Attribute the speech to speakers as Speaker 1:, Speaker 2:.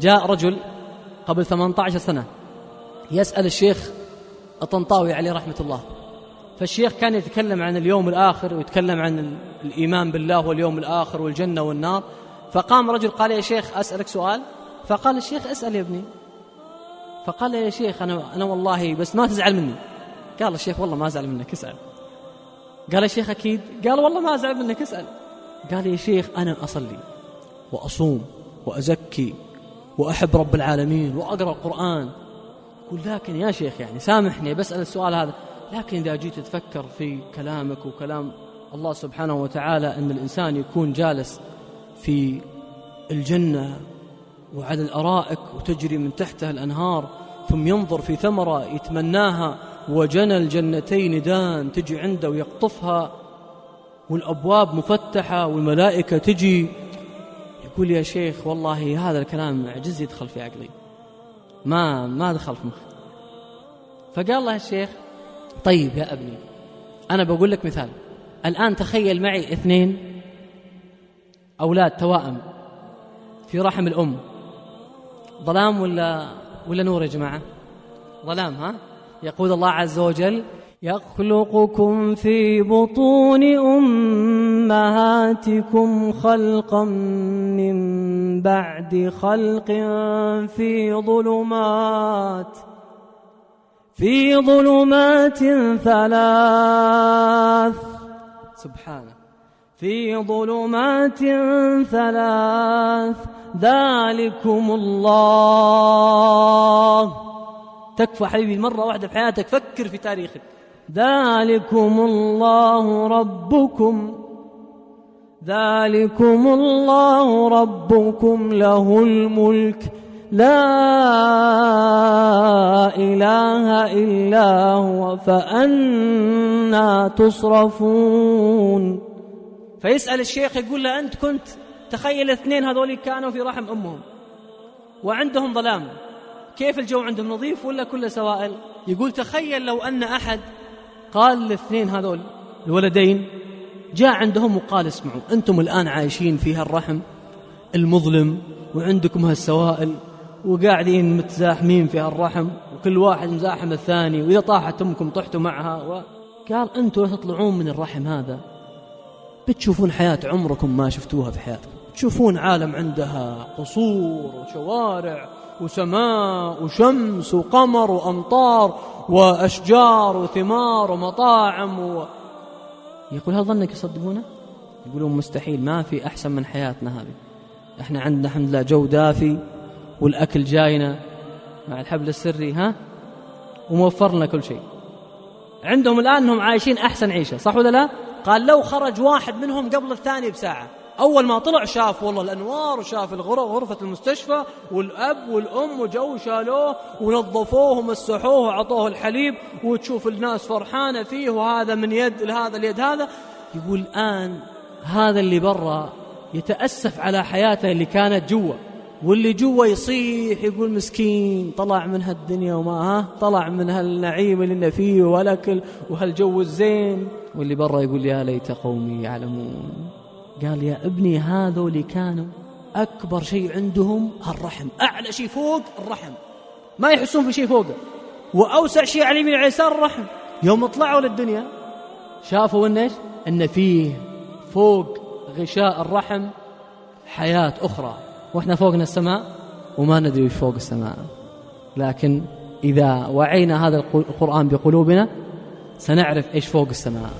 Speaker 1: جاء رجل قبل 18 سنة يسأل الشيخ الطنطاوي عليه رحمة الله. فالشيخ كان يتكلم عن اليوم الآخر ويتكلم عن الإيمان بالله واليوم الآخر والجنة والنار. فقام رجل قال يا شيخ أسألك سؤال. فقال الشيخ اسأل يا ابني. فقال يا شيخ أنا, أنا والله بس ما تزعل مني. قال الشيخ والله ما أزعل منك اسأل. قال يا شيخ أكيد. قال والله ما أزعل منك اسأل. قال يا شيخ أنا أصلي وأصوم وأزكي وأحب رب العالمين وأقرأ القرآن. يقول لكن يا شيخ يعني سامحني بسأل السؤال هذا لكن إذا جيت تفكر في كلامك وكلام الله سبحانه وتعالى أن الإنسان يكون جالس في الجنة وعلى الأرائك وتجري من تحتها الأنهار ثم ينظر في ثمرة يتمناها وجنى الجنتين دان تجي عنده ويقطفها والأبواب مفتحة والملائكة تجي يقول يا شيخ والله هذا الكلام عجز يدخل في عقلي. ما ما دخل في مخي. فقال الله الشيخ طيب يا أبني أنا بقول لك مثال. الآن تخيل معي اثنين أولاد توائم في رحم الأم. ظلام ولا ولا نور يا جماعة؟ ظلام ها؟ يقول الله عز وجل يخلقكم في بطون أمهاتكم خلقا من بعد خلق في ظلمات في ظلمات ثلاث. سبحانه. في ظلمات ثلاث. ذلكم الله. تكفى حبيبي مرة واحدة في حياتك فكر في تاريخك. ذلكم الله ربكم. ذلكم الله ربكم له الملك. لا إله إلا هو فأنا تصرفون. فيسأل الشيخ يقول له أنت كنت تخيل الاثنين هذول كانوا في رحم أمهم وعندهم ظلام. كيف الجو عندهم نظيف ولا كله سوائل؟ يقول تخيل لو أن أحد قال للاثنين هذول الولدين جاء عندهم وقال اسمعوا أنتم الآن عايشين في هالرحم المظلم وعندكم هالسوائل وقاعدين متزاحمين في هالرحم وكل واحد مزاحم الثاني وإذا طاحت أمكم طحتوا معها و... قال أنتم تطلعون من الرحم هذا. بتشوفون حياة عمركم ما شفتوها في حياتكم. تشوفون عالم عندها قصور وشوارع وسماء وشمس وقمر وأمطار وأشجار وثمار ومطاعم و... يقول هل ظنك يصدقونه؟ يقولون مستحيل ما في أحسن من حياتنا هذه. إحنا عندنا الحمد لله جو دافي والأكل جاينا. مع الحبل السري ها؟ وموفر لنا كل شيء. عندهم الآن أنهم عايشين أحسن عيشة صح ولا لا؟ قال لو خرج واحد منهم قبل الثاني بساعة. أول ما طلع شاف والله الأنوار وشاف غرفة المستشفى والأب والأم وجو شالوه ونظفوه ومسحوه وعطوه الحليب وتشوف الناس فرحانة فيه وهذا من يد لهذا اليد هذا. يقول الآن هذا اللي برا يتأسف على حياته اللي كانت جوا. واللي جوا يصيح يقول مسكين طلع من هالدنيا وما ها؟ طلع من هالنعيم اللي فيه والاكل وهالجو الزين. واللي برا يقول يا ليت قومي يعلمون. قال يا ابني هذول كانوا أكبر شيء عندهم الرحم. أعلى شيء فوق الرحم. ما يحسون في شيء فوقه. وأوسع شيء على اليمين على اليسار الرحم. يوم طلعوا للدنيا شافوا إن إيش؟ إن فيه فوق غشاء الرحم حياة أخرى. وإحنا فوقنا السماء وما ندري وش فوق السماء. لكن إذا وعينا هذا القرآن بقلوبنا سنعرف إيش فوق السماء.